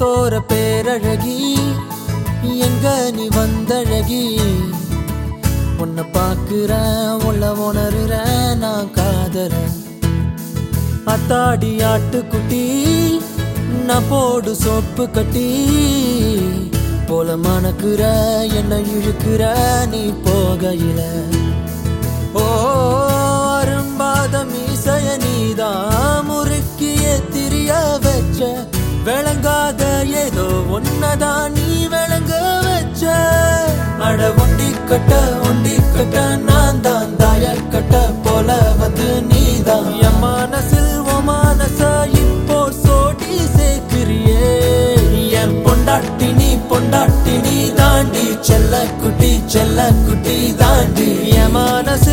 முகத்தோர பேரழகி எங்க நீ வந்தழகி? உன்னை பார்க்கிறேன் உள்ள உணர்றேன் நான் காதறேன். அத்தாடி ஆட்டுக்குட்டி நான் போடு சோப்பு கட்டி. போல மணக்குற என்ன இழுக்கிற நீ போகையில. ஓ அரும்பாத மீசைய நீதான் முறுக்கிய திரிய வச்ச விளங்கா ஏதோ ஒன்னதான் நீ விளங்க வச்ச. அட ஒண்டி கட்ட ஒண்டி கட்ட நான் தான் தாயல் கட்ட போல வந்து நீதான். என் மனசில் உன் மனச இப்போ சோடி சேர்க்கிறியே. என் பொண்டாட்டி நீ பொண்டாட்டி நீ தாண்டி செல்ல குட்டி செல்ல குட்டி தாண்டி. என் மனசு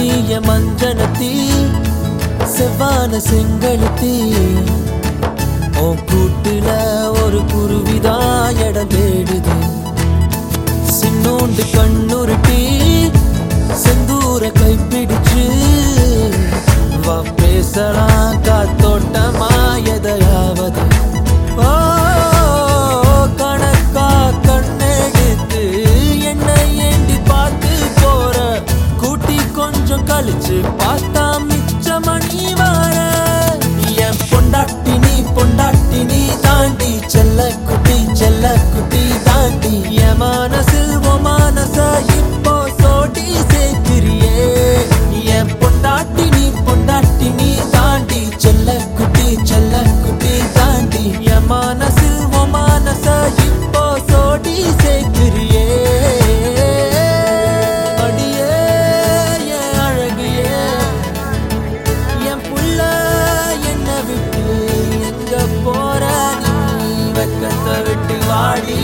அத்திய மஞ்சனத்தி செவ்வான செங்கழுத்தி உன் கூட்டுல ஒரு குருவிதான் இடம் தேடுது. சின்னோண்டு கண்ணுரு விட்டு வாடி.